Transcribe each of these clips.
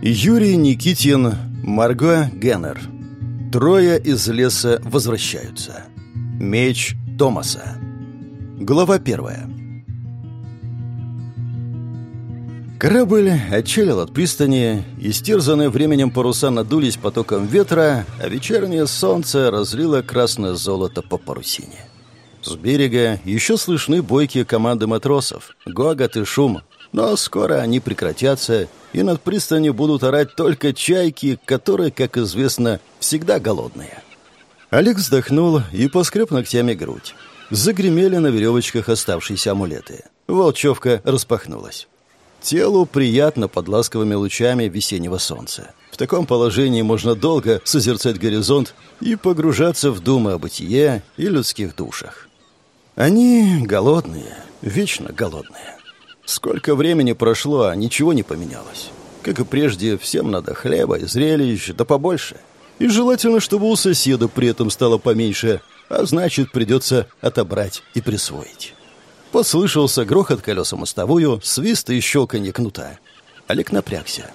Юрий Никитин, Марго Геннер. Трое из леса возвращаются. Меч Томаса. Глава первая. Корабль отчалил от пристани, истерзанные временем паруса надулись потоком ветра, а вечернее солнце разлило красное золото по парусине. С берега еще слышны бойкие команды матросов, гогот и шум, но скоро они прекратятся, и над пристанью будут орать только чайки, которые, как известно, всегда голодные. Олег вздохнул и поскреб ногтями грудь. Загремели на веревочках оставшиеся амулеты. Волчевка распахнулась. Телу приятно под ласковыми лучами весеннего солнца. В таком положении можно долго созерцать горизонт и погружаться в думы о бытие и людских душах. Они голодные, вечно голодные. Сколько времени прошло, а ничего не поменялось. Как и прежде, всем надо хлеба и зрелищ, да побольше. И желательно, чтобы у соседа при этом стало поменьше, а значит, придется отобрать и присвоить. Послышался грохот колеса мостовую, свист и щелканье кнута. Олег напрягся.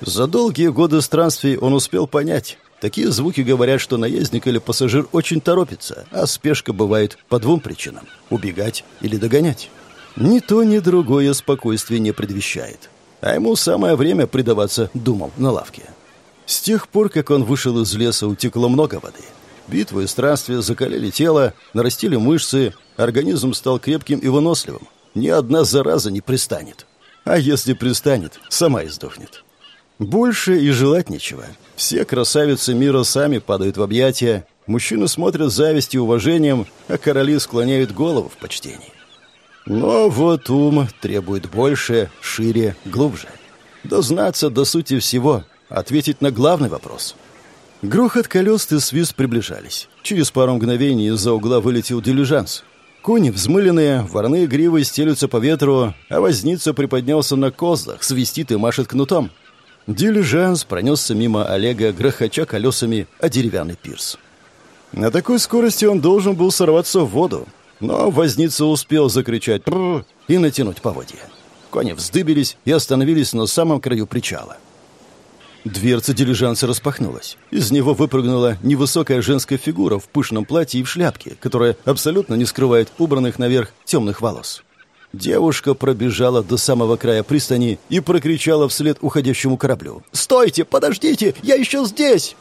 За долгие годы странствий он успел понять. Такие звуки говорят, что наездник или пассажир очень торопится, а спешка бывает по двум причинам – убегать или догонять. Ни то, ни другое спокойствие не предвещает. А ему самое время предаваться думам на лавке. С тех пор, как он вышел из леса, утекло много воды. Битвы и странствия закалили тело, нарастили мышцы, организм стал крепким и выносливым. Ни одна зараза не пристанет. А если пристанет, сама издохнет. Больше и желать нечего. Все красавицы мира сами падают в объятия, мужчины смотрят с завистью и уважением, а короли склоняют голову в почтении. Но вот ум требует больше, шире, глубже. Дознаться до сути всего, ответить на главный вопрос. Грохот колес и свист приближались. Через пару мгновений из-за угла вылетел дилижанс. Кони взмыленные, ворные гривы стелются по ветру, а возница приподнялся на козлах, свистит и машет кнутом. Дилижанс пронесся мимо Олега, грохоча колесами о деревянный пирс. На такой скорости он должен был сорваться в воду, но возница успел закричать «Прррр!» и натянуть поводья. Кони вздыбились и остановились на самом краю причала. Дверца дилижанса распахнулась. Из него выпрыгнула невысокая женская фигура в пышном платье и в шляпке, которая абсолютно не скрывает убранных наверх темных волос. Девушка пробежала до самого края пристани и прокричала вслед уходящему кораблю. «Стойте! Подождите! Я еще здесь!»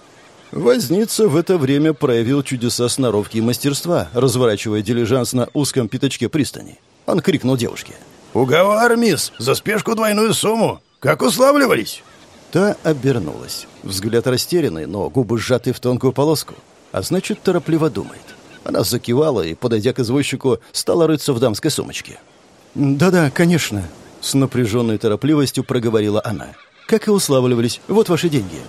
Возница в это время проявил чудеса сноровки и мастерства, разворачивая дилижанс на узком пятачке пристани. Он крикнул девушке. «Уговор, мисс, за спешку двойную сумму. Как уславливались?» Та обернулась. Взгляд растерянный, но губы сжаты в тонкую полоску. А значит, торопливо думает. Она закивала и, подойдя к извозчику, стала рыться в дамской сумочке. «Да-да, конечно», — с напряженной торопливостью проговорила она. «Как и уславливались. Вот ваши деньги».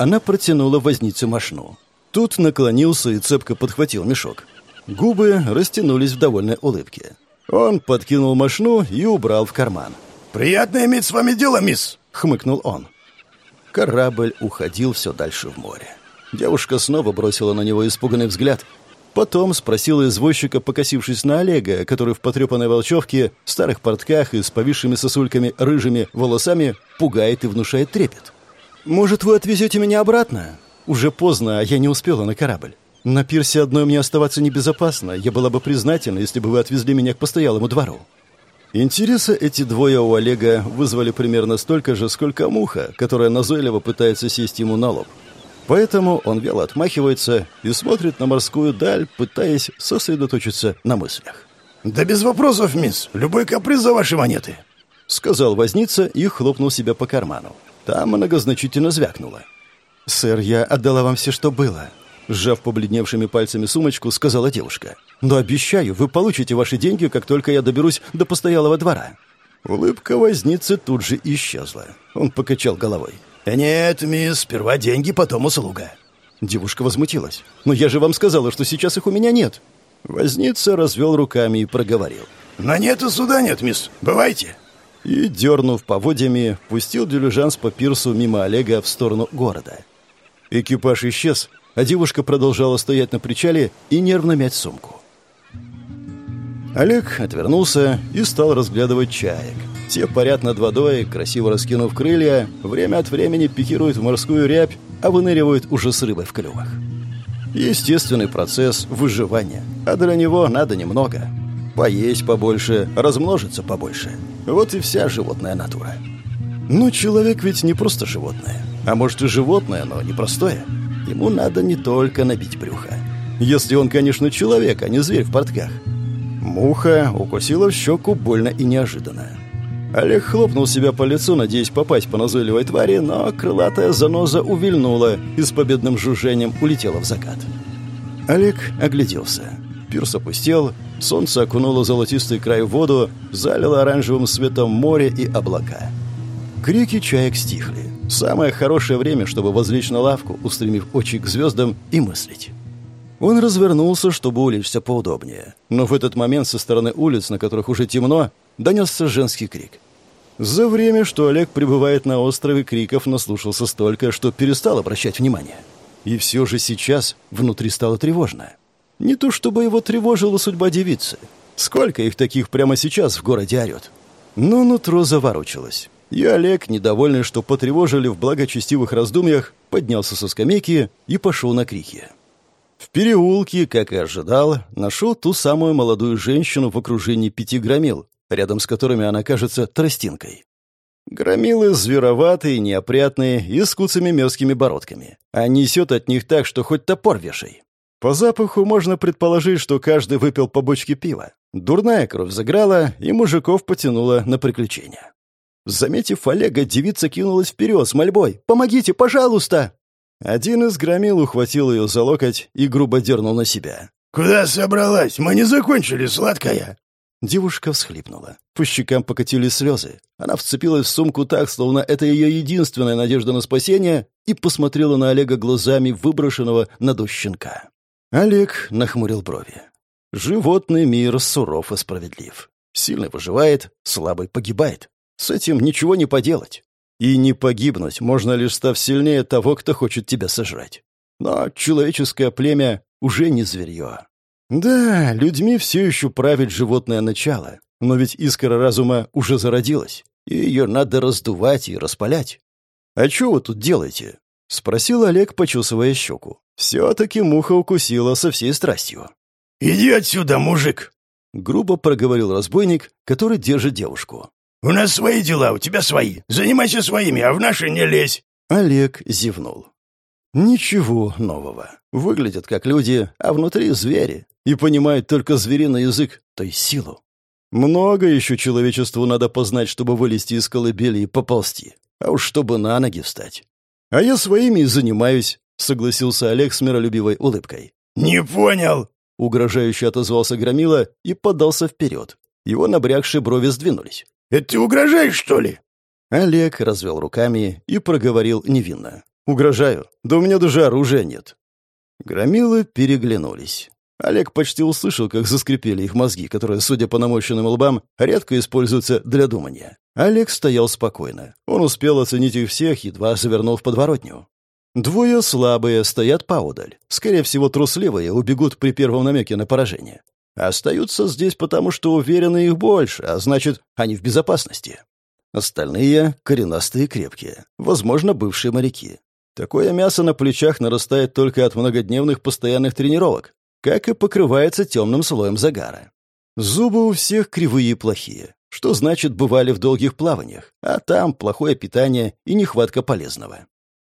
Она протянула вознице мошну. Тут наклонился и цепко подхватил мешок. Губы растянулись в довольной улыбке. Он подкинул мошну и убрал в карман. «Приятно иметь с вами дело, мисс!» — хмыкнул он. Корабль уходил все дальше в море. Девушка снова бросила на него испуганный взгляд. Потом спросила извозчика, покосившись на Олега, который в потрепанной волчевке, в старых портках и с повисшими сосульками рыжими волосами пугает и внушает трепет. «Может, вы отвезете меня обратно?» «Уже поздно, а я не успела на корабль. На пирсе одной мне оставаться небезопасно. Я была бы признательна, если бы вы отвезли меня к постоялому двору». Интереса эти двое у Олега вызвали примерно столько же, сколько муха, которая назойливо пытается сесть ему на лоб. Поэтому он вяло отмахивается и смотрит на морскую даль, пытаясь сосредоточиться на мыслях. «Да без вопросов, мисс. Любой каприз за ваши монеты», — сказал возница и хлопнул себя по карману. Там многозначительно звякнуло. «Сэр, я отдала вам все, что было», — сжав побледневшими пальцами сумочку, сказала девушка. «Но обещаю, вы получите ваши деньги, как только я доберусь до постоялого двора». Улыбка возницы тут же исчезла. Он покачал головой. «Нет, мисс, сперва деньги, потом услуга». Девушка возмутилась. «Но я же вам сказала, что сейчас их у меня нет». Возница развел руками и проговорил. «На нет и суда нет, мисс. Бывайте» и, дернув поводьями, пустил дилижанс по пирсу мимо Олега в сторону города. Экипаж исчез, а девушка продолжала стоять на причале и нервно мять сумку. Олег отвернулся и стал разглядывать чаек. Те парят над водой, красиво раскинув крылья, время от времени пикируют в морскую рябь, а выныривают уже с рыбой в клювах. Естественный процесс выживания, а для него надо немного. Поесть побольше, размножиться побольше. Вот и вся животная натура. Но человек ведь не просто животное. А может и животное, но непростое. Ему надо не только набить брюхо. Если он, конечно, человек, а не зверь в портках. Муха укусила в щеку больно и неожиданно. Олег хлопнул себя по лицу, надеясь попасть по назойливой твари, но крылатая заноза увильнула и с победным жужжением улетела в закат. Олег огляделся. Пирс опустел, солнце окунуло золотистый край в воду, залило оранжевым светом море и облака. Крики чаек стихли. Самое хорошее время, чтобы возлечь на лавку, устремив очи к звездам и мыслить. Он развернулся, чтобы улечься поудобнее. Но в этот момент со стороны улиц, на которых уже темно, донесся женский крик. За время, что Олег пребывает на острове, криков наслушался столько, что перестал обращать внимание. И все же сейчас внутри стало тревожно. Не то чтобы его тревожила судьба девицы. Сколько их таких прямо сейчас в городе орет. Но нутро заворочилось. И Олег, недовольный, что потревожили в благочестивых раздумьях, поднялся со скамейки и пошел на крики. В переулке, как и ожидал, нашел ту самую молодую женщину в окружении пяти громил, рядом с которыми она кажется тростинкой. Громилы звероватые, неопрятные и с куцами мерзкими бородками. А несет от них так, что хоть топор вешай. По запаху можно предположить, что каждый выпил по бочке пива. Дурная кровь заграла, и мужиков потянула на приключения. Заметив Олега, девица кинулась вперед с мольбой. «Помогите, пожалуйста!» Один из громил ухватил ее за локоть и грубо дернул на себя. «Куда собралась? Мы не закончили, сладкая!» Девушка всхлипнула. По щекам покатились слезы. Она вцепилась в сумку так, словно это ее единственная надежда на спасение, и посмотрела на Олега глазами выброшенного на дождь щенка. Олег нахмурил брови. Животный мир суров и справедлив. Сильный выживает, слабый погибает. С этим ничего не поделать. И не погибнуть можно лишь став сильнее того, кто хочет тебя сожрать. Но человеческое племя уже не зверье. Да, людьми все еще правит животное начало, но ведь искра разума уже зародилась, и ее надо раздувать и распалять. «А что вы тут делаете?» — спросил Олег, почесывая щеку. Все-таки муха укусила со всей страстью. «Иди отсюда, мужик!» — грубо проговорил разбойник, который держит девушку. «У нас свои дела, у тебя свои. Занимайся своими, а в наши не лезь!» Олег зевнул. «Ничего нового. Выглядят как люди, а внутри звери. И понимают только звериный язык, то есть силу. Много еще человечеству надо познать, чтобы вылезти из колыбели и поползти. А уж чтобы на ноги встать. А я своими и занимаюсь», — согласился Олег с миролюбивой улыбкой. «Не понял!» — угрожающе отозвался Громила и подался вперед. Его набрякшие брови сдвинулись. Это ты угрожаешь, что ли?» Олег развел руками и проговорил невинно. «Угрожаю. Да у меня даже оружия нет». Громилы переглянулись. Олег почти услышал, как заскрипели их мозги, которые, судя по намощенным лбам, редко используются для думания. Олег стоял спокойно. Он успел оценить их всех, едва завернул в подворотню. Двое слабые стоят поодаль. Скорее всего, трусливые убегут при первом намеке на поражение. Остаются здесь потому, что уверены их больше, а значит, они в безопасности. Остальные — коренастые и крепкие, возможно, бывшие моряки. Такое мясо на плечах нарастает только от многодневных постоянных тренировок, как и покрывается темным слоем загара. Зубы у всех кривые и плохие, что значит бывали в долгих плаваниях, а там плохое питание и нехватка полезного.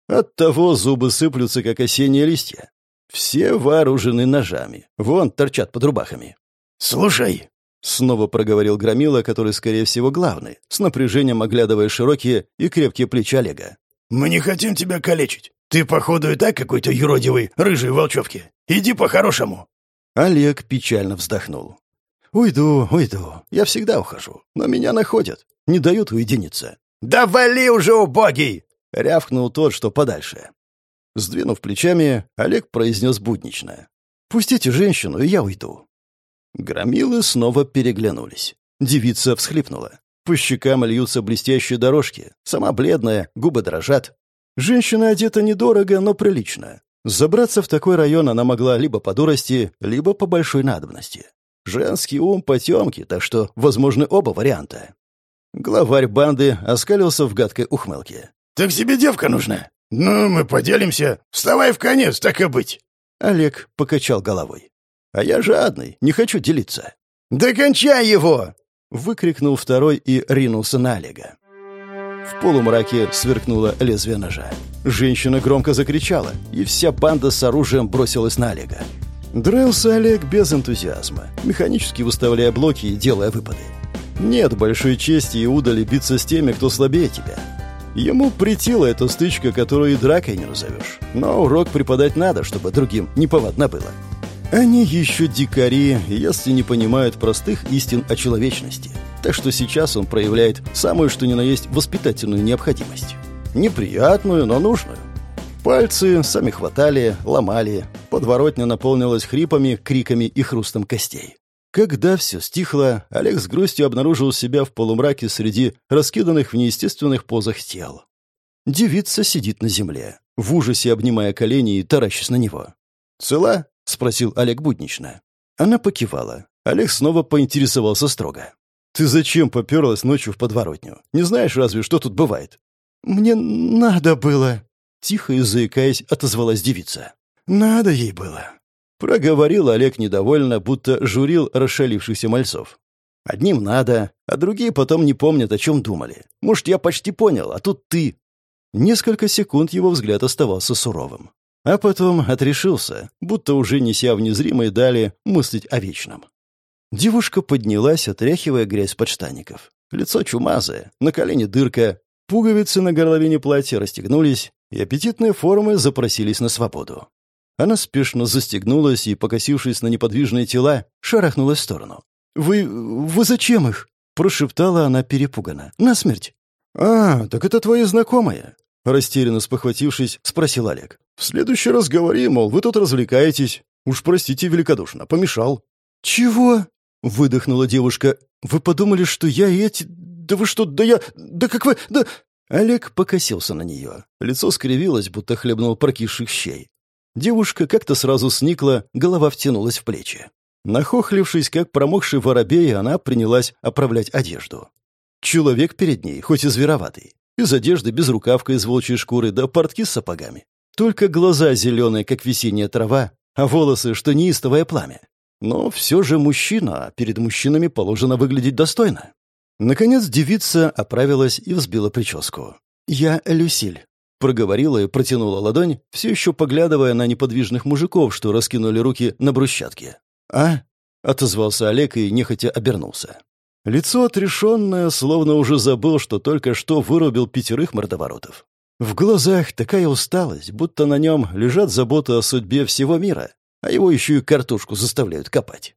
Оттого зубы сыплются, как осенние листья. Все вооружены ножами. Вон торчат под рубахами. «Слушай», — снова проговорил Громила, который, скорее всего, главный, с напряжением оглядывая широкие и крепкие плечи Олега. «Мы не хотим тебя калечить. Ты, походу, и так какой-то юродивый, рыжий волчовки. Иди по-хорошему». Олег печально вздохнул. «Уйду, уйду. Я всегда ухожу. Но меня находят. Не дают уединиться». «Да вали уже, убогий!» — рявкнул тот, что подальше. Сдвинув плечами, Олег произнес буднично. «Пустите женщину, и я уйду». Громилы снова переглянулись. Девица всхлипнула. По щекам льются блестящие дорожки. Сама бледная, губы дрожат. Женщина одета недорого, но прилично. Забраться в такой район она могла либо по дурости, либо по большой надобности. Женский ум потемки, так что возможны оба варианта. Главарь банды оскалился в гадкой ухмылке. «Так тебе девка нужна? Ну, мы поделимся. Вставай в конец, так и быть». Олег покачал головой. «А я жадный, не хочу делиться». «Да кончай его!» — выкрикнул второй и ринулся на Олега. В полумраке сверкнуло лезвие ножа. Женщина громко закричала, и вся банда с оружием бросилась на Олега. Дрался Олег без энтузиазма, механически выставляя блоки и делая выпады. Нет большой чести и удали биться с теми, кто слабее тебя. Ему притила эта стычка, которую и дракой не назовешь. Но урок преподать надо, чтобы другим неповадно было. Они еще дикари, если не понимают простых истин о человечности. Так что сейчас он проявляет самую что ни на есть воспитательную необходимость. Неприятную, но нужную. Пальцы сами хватали, ломали. Подворотня наполнилась хрипами, криками и хрустом костей. Когда все стихло, Олег с грустью обнаружил себя в полумраке среди раскиданных в неестественных позах тел. Девица сидит на земле, в ужасе обнимая колени и таращась на него. «Цела?» — спросил Олег буднично. Она покивала. Олег снова поинтересовался строго. «Ты зачем поперлась ночью в подворотню? Не знаешь разве, что тут бывает?» «Мне надо было», — тихо и заикаясь отозвалась девица. «Надо ей было». Проговорил Олег недовольно, будто журил расшалившихся мальцов. Одним надо, а другие потом не помнят, о чем думали. Может, я почти понял, а тут ты. Несколько секунд его взгляд оставался суровым. А потом отрешился, будто уже неся в незримой дали мыслить о вечном. Девушка поднялась, отряхивая грязь подштаников. Лицо чумазое, на колени дырка, пуговицы на горловине платья расстегнулись, и аппетитные формы запросились на свободу. Она спешно застегнулась и, покосившись на неподвижные тела, шарахнулась в сторону. «Вы... вы зачем их?» — прошептала она перепуганно. «Насмерть». «А, так это твои знакомые?» Растерянно спохватившись, спросил Олег. «В следующий раз говори, мол, вы тут развлекаетесь. Уж простите великодушно, помешал». «Чего?» — выдохнула девушка. «Вы подумали, что я эти... Да вы что, да я... Да как вы... Да...» Олег покосился на нее. Лицо скривилось, будто хлебнул прокисших щей. Девушка как-то сразу сникла, голова втянулась в плечи. Нахохлившись, как промокший воробей, она принялась оправлять одежду. Человек перед ней, хоть и звероватый. Из одежды без рукавка из волчьей шкуры, да портки с сапогами. Только глаза зеленые, как весенняя трава, а волосы, что неистовое пламя. Но все же мужчина, а перед мужчинами положено выглядеть достойно. Наконец девица оправилась и взбила прическу. «Я Люсиль», Проговорила и протянула ладонь, все еще поглядывая на неподвижных мужиков, что раскинули руки на брусчатке. «А?» — отозвался Олег и нехотя обернулся. Лицо отрешенное, словно уже забыл, что только что вырубил пятерых мордоворотов. В глазах такая усталость, будто на нем лежат заботы о судьбе всего мира, а его еще и картошку заставляют копать.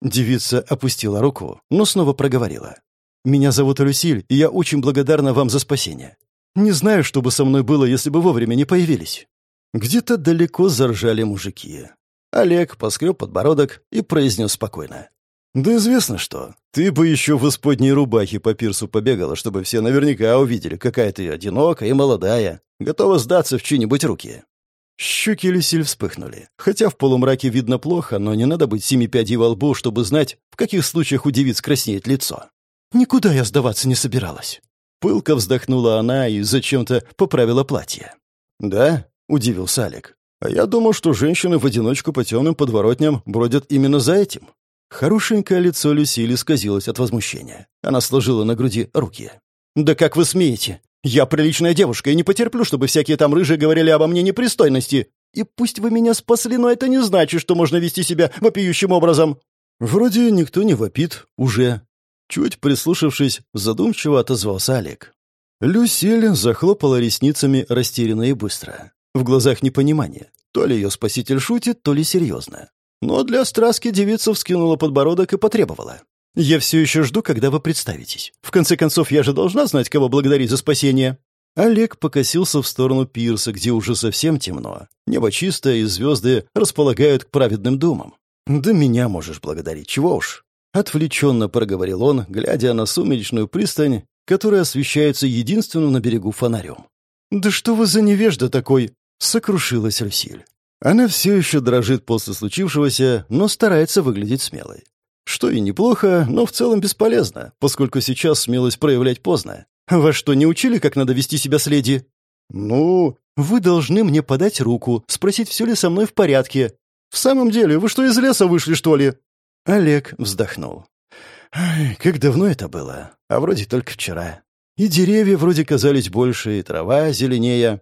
Девица опустила руку, но снова проговорила. «Меня зовут Люсиль, и я очень благодарна вам за спасение. Не знаю, что бы со мной было, если бы вовремя не появились». Где-то далеко заржали мужики. Олег поскреб подбородок и произнес спокойно. «Да известно что. Ты бы еще в исподней рубахе по пирсу побегала, чтобы все наверняка увидели, какая ты одинокая и молодая, готова сдаться в чьи-нибудь руки». Щеки Люсиль вспыхнули. Хотя в полумраке видно плохо, но не надо быть семи пядей во лбу, чтобы знать, в каких случаях у девиц краснеет лицо. «Никуда я сдаваться не собиралась». Пылко вздохнула она и зачем-то поправила платье. «Да?» — удивился Алик. «А я думал, что женщины в одиночку по темным подворотням бродят именно за этим». Хорошенькое лицо Люсили сказилось от возмущения. Она сложила на груди руки. «Да как вы смеете? Я приличная девушка и не потерплю, чтобы всякие там рыжие говорили обо мне непристойности. И пусть вы меня спасли, но это не значит, что можно вести себя вопиющим образом». «Вроде никто не вопит уже», Чуть прислушавшись, задумчиво отозвался Олег. Люсиль захлопала ресницами растерянно и быстро. В глазах непонимание. То ли ее спаситель шутит, то ли серьезно. Но для страски девица вскинула подбородок и потребовала. «Я все еще жду, когда вы представитесь. В конце концов, я же должна знать, кого благодарить за спасение». Олег покосился в сторону пирса, где уже совсем темно. Небо чистое, и звезды располагают к праведным думам. «Да меня можешь благодарить, чего уж. Отвлеченно проговорил он, глядя на сумеречную пристань, которая освещается единственным на берегу фонарем. «Да что вы за невежда такой?» — сокрушилась Люсиль. Она все еще дрожит после случившегося, но старается выглядеть смелой. Что и неплохо, но в целом бесполезно, поскольку сейчас смелость проявлять поздно. Вас что, не учили, как надо вести себя с леди? Ну, вы должны мне подать руку, спросить, все ли со мной в порядке. В самом деле, вы что, из леса вышли, что ли? Олег вздохнул. Как давно это было? А вроде только вчера. И деревья вроде казались больше, и трава зеленее.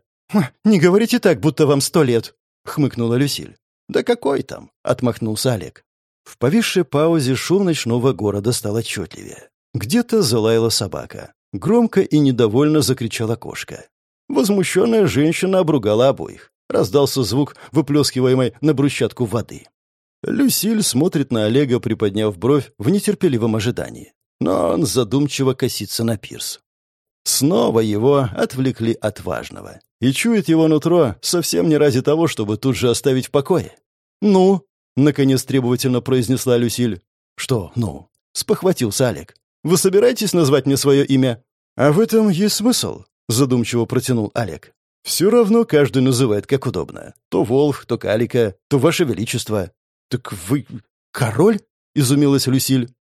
«Не говорите так, будто вам сто лет», — хмыкнула Люсиль. «Да какой там?» — отмахнулся Олег. В повисшей паузе шум ночного города стал отчетливее. Где-то залаяла собака. Громко и недовольно закричала кошка. Возмущенная женщина обругала обоих. Раздался звук выплескиваемой на брусчатку воды. Люсиль смотрит на Олега, приподняв бровь в нетерпеливом ожидании. Но он задумчиво косится на пирс. Снова его отвлекли от важного. И чует его нутро совсем не ради того, чтобы тут же оставить в покое. «Ну?» — наконец требовательно произнесла Люсиль. «Что «ну?» — спохватился Олег. «Вы собираетесь назвать мне свое имя?» «А в этом есть смысл», — задумчиво протянул Олег. «Все равно каждый называет как удобно. То Волх, то Калика, то Ваше Величество». «Так вы король?» — изумилась Люсиль.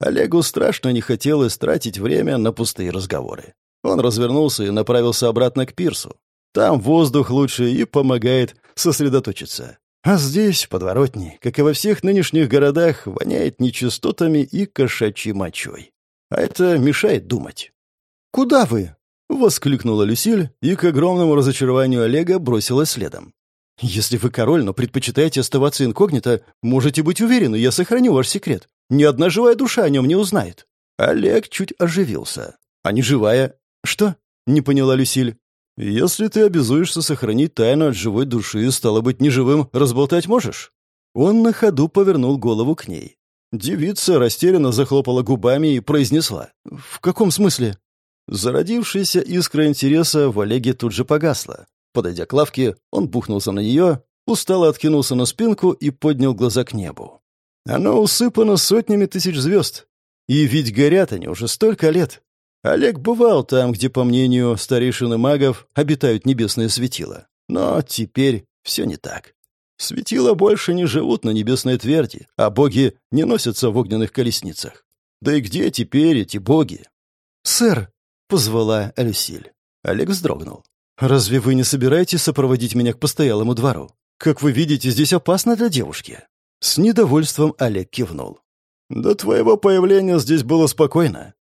Олегу страшно не хотелось тратить время на пустые разговоры. Он развернулся и направился обратно к пирсу. Там воздух лучше и помогает сосредоточиться. А здесь, в подворотне, как и во всех нынешних городах, воняет нечистотами и кошачьей мочой. А это мешает думать. «Куда вы?» — воскликнула Люсиль и к огромному разочарованию Олега бросилась следом. «Если вы король, но предпочитаете оставаться инкогнито, можете быть уверены, я сохраню ваш секрет. Ни одна живая душа о нем не узнает». Олег чуть оживился. «А не живая?» «Что?» — не поняла Люсиль. «Если ты обязуешься сохранить тайну от живой души, стало быть, неживым разболтать можешь?» Он на ходу повернул голову к ней. Девица растерянно захлопала губами и произнесла. «В каком смысле?» Зародившаяся искра интереса в Олеге тут же погасла. Подойдя к лавке, он бухнулся на нее, устало откинулся на спинку и поднял глаза к небу. Оно усыпано сотнями тысяч звезд. И ведь горят они уже столько лет. Олег бывал там, где, по мнению старейшины магов, обитают небесные светила. Но теперь все не так. Светила больше не живут на небесной тверди, а боги не носятся в огненных колесницах. Да и где теперь эти боги? «Сэр!» — позвала Люсиль. Олег вздрогнул. «Разве вы не собираетесь сопроводить меня к постоялому двору? Как вы видите, здесь опасно для девушки». С недовольством Олег кивнул. «До твоего появления здесь было спокойно.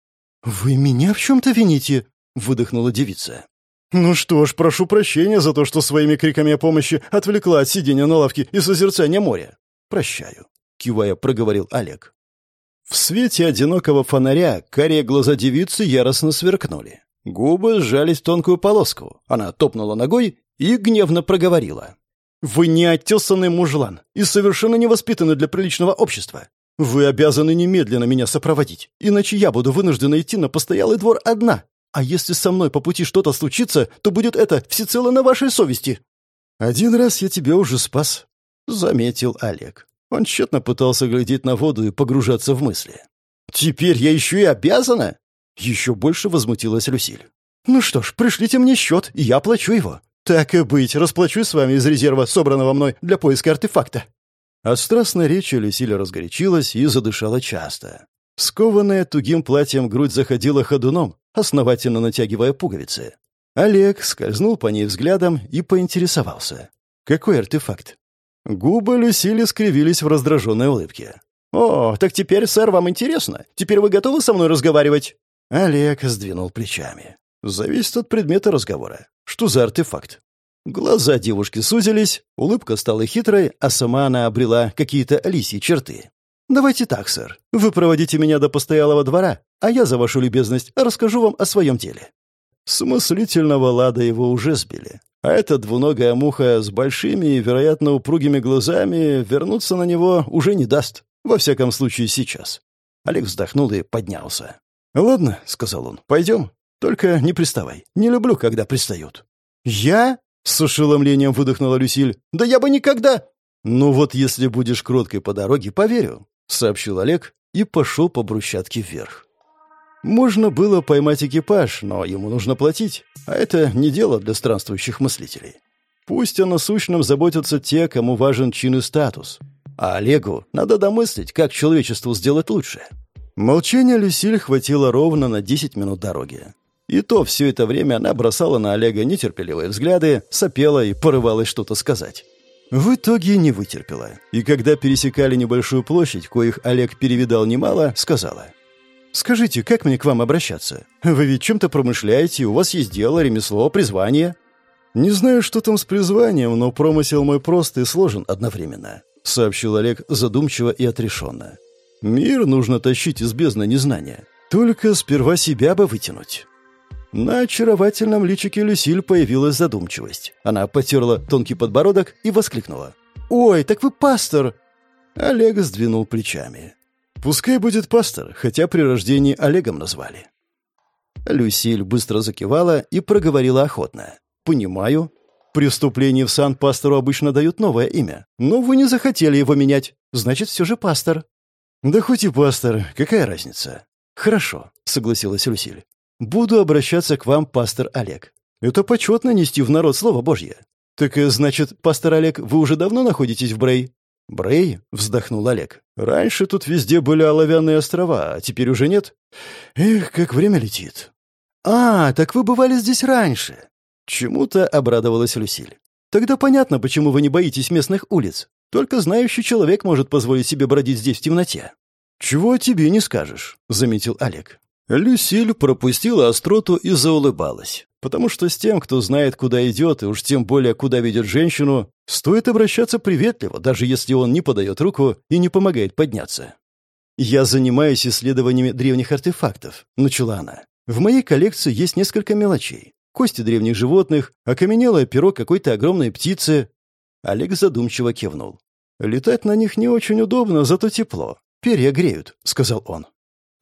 «Вы меня в чем-то вините?» — выдохнула девица. «Ну что ж, прошу прощения за то, что своими криками о помощи отвлекла от сидения на лавке и созерцания моря. Прощаю», — кивая проговорил Олег. В свете одинокого фонаря карие глаза девицы яростно сверкнули. Губы сжались в тонкую полоску. Она топнула ногой и гневно проговорила. «Вы не оттесанный мужлан и совершенно невоспитаны для приличного общества. Вы обязаны немедленно меня сопроводить, иначе я буду вынуждена идти на постоялый двор одна. А если со мной по пути что-то случится, то будет это всецело на вашей совести». «Один раз я тебя уже спас», — заметил Олег. Он тщетно пытался глядеть на воду и погружаться в мысли. «Теперь я еще и обязана?» Еще больше возмутилась Люсиль. «Ну что ж, пришлите мне счет, и я плачу его. Так и быть, расплачусь с вами из резерва, собранного мной для поиска артефакта». От страстной речи Люсиля разгорячилась и задышала часто. Скованная тугим платьем грудь заходила ходуном, основательно натягивая пуговицы. Олег скользнул по ней взглядом и поинтересовался. «Какой артефакт?» Губы Люсили скривились в раздраженной улыбке. «О, так теперь, сэр, вам интересно? Теперь вы готовы со мной разговаривать?» Олег сдвинул плечами. «Зависит от предмета разговора. Что за артефакт?» Глаза девушки сузились, улыбка стала хитрой, а сама она обрела какие-то лисьи черты. «Давайте так, сэр. Вы проводите меня до постоялого двора, а я за вашу любезность расскажу вам о своем деле». С мыслительного лада его уже сбили. А эта двуногая муха с большими и, вероятно, упругими глазами вернуться на него уже не даст. Во всяком случае, сейчас. Олег вздохнул и поднялся. «Ладно», — сказал он, — «пойдем. Только не приставай. Не люблю, когда пристают». «Я?» С ошеломлением выдохнула Люсиль. «Да я бы никогда...» «Ну вот если будешь кроткой по дороге, поверю», — сообщил Олег и пошел по брусчатке вверх. Можно было поймать экипаж, но ему нужно платить, а это не дело для странствующих мыслителей. Пусть о насущном заботятся те, кому важен чин и статус. А Олегу надо домыслить, как человечеству сделать лучше. Молчание Люсиль хватило ровно на 10 минут дороги. И то все это время она бросала на Олега нетерпеливые взгляды, сопела и порывалась что-то сказать. В итоге не вытерпела. И когда пересекали небольшую площадь, коих Олег перевидал немало, сказала. «Скажите, как мне к вам обращаться? Вы ведь чем-то промышляете, у вас есть дело, ремесло, призвание?» «Не знаю, что там с призванием, но промысел мой прост и сложен одновременно», — сообщил Олег задумчиво и отрешенно. «Мир нужно тащить из бездны незнания. Только сперва себя бы вытянуть». На очаровательном личике Люсиль появилась задумчивость. Она потерла тонкий подбородок и воскликнула. «Ой, так вы пастор!» Олег сдвинул плечами. «Пускай будет пастор, хотя при рождении Олегом назвали». Люсиль быстро закивала и проговорила охотно. «Понимаю. Преступление в сан пастору обычно дают новое имя, но вы не захотели его менять. Значит, все же пастор». «Да хоть и пастор, какая разница?» «Хорошо», — согласилась Люсиль. Буду обращаться к вам, пастор Олег. Это почетно нести в народ Слово Божье. Так, э, значит, пастор Олег, вы уже давно находитесь в Брей? Брей? Вздохнул Олег. Раньше тут везде были оловянные острова, а теперь уже нет. Эх, как время летит. А, так вы бывали здесь раньше. Чему-то обрадовалась Люсиль. Тогда понятно, почему вы не боитесь местных улиц. Только знающий человек может позволить себе бродить здесь в темноте. «Чего тебе не скажешь», — заметил Олег. Люсиль пропустила остроту и заулыбалась. Потому что с тем, кто знает, куда идет, и уж тем более, куда ведет женщину, стоит обращаться приветливо, даже если он не подает руку и не помогает подняться. «Я занимаюсь исследованиями древних артефактов», — начала она. «В моей коллекции есть несколько мелочей. Кости древних животных, окаменелое перо какой-то огромной птицы». Олег задумчиво кивнул. «Летать на них не очень удобно, зато тепло. Перья греют», — сказал он.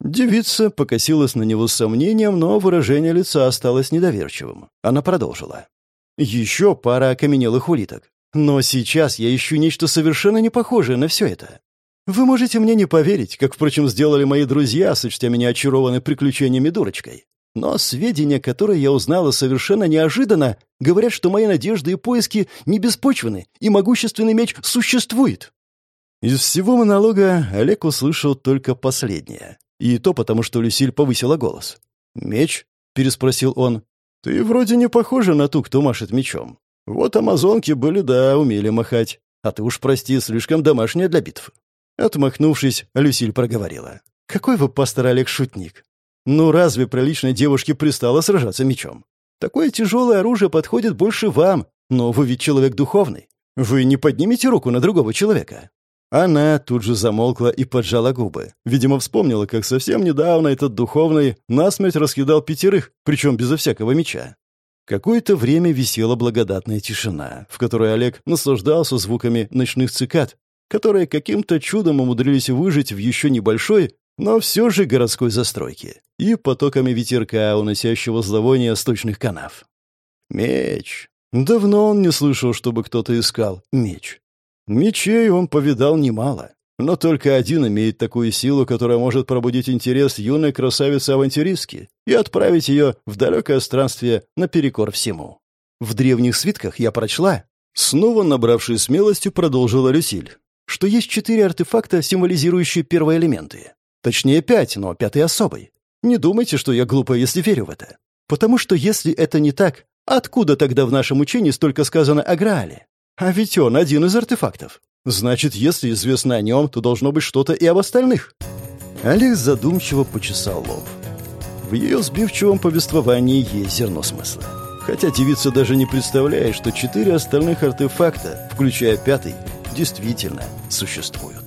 Девица покосилась на него с сомнением, но выражение лица осталось недоверчивым. Она продолжила. «Еще пара окаменелых улиток. Но сейчас я ищу нечто совершенно не похожее на все это. Вы можете мне не поверить, как, впрочем, сделали мои друзья, сочтя меня очарованной приключениями дурочкой. Но сведения, которые я узнала совершенно неожиданно, говорят, что мои надежды и поиски не беспочвены, и могущественный меч существует». Из всего монолога Олег услышал только последнее. И то потому, что Люсиль повысила голос. «Меч?» — переспросил он. «Ты вроде не похожа на ту, кто машет мечом. Вот амазонки были, да, умели махать. А ты уж, прости, слишком домашняя для битв». Отмахнувшись, Люсиль проговорила. «Какой вы, пастор Олег, шутник? Ну разве приличной девушке пристало сражаться мечом? Такое тяжелое оружие подходит больше вам, но вы ведь человек духовный. Вы не поднимете руку на другого человека?» Она тут же замолкла и поджала губы. Видимо, вспомнила, как совсем недавно этот духовный насмерть раскидал пятерых, причем безо всякого меча. Какое-то время висела благодатная тишина, в которой Олег наслаждался звуками ночных цикад, которые каким-то чудом умудрились выжить в еще небольшой, но все же городской застройке, и потоками ветерка, уносящего зловоние сточных канав. Меч. Давно он не слышал, чтобы кто-то искал меч. Мечей он повидал немало, но только один имеет такую силу, которая может пробудить интерес юной красавицы-авантюристки и отправить ее в далекое странствие наперекор всему. В древних свитках я прочла, снова набравшись смелостью, продолжила Люсиль, что есть четыре артефакта, символизирующие первые элементы. Точнее, пять, но пятый особый. Не думайте, что я глупая, если верю в это. Потому что если это не так, откуда тогда в нашем учении столько сказано о Граале? А ведь он один из артефактов. Значит, если известно о нем, то должно быть что-то и об остальных. Олег задумчиво почесал лоб. В ее сбивчивом повествовании есть зерно смысла. Хотя девица даже не представляет, что четыре остальных артефакта, включая пятый, действительно существуют.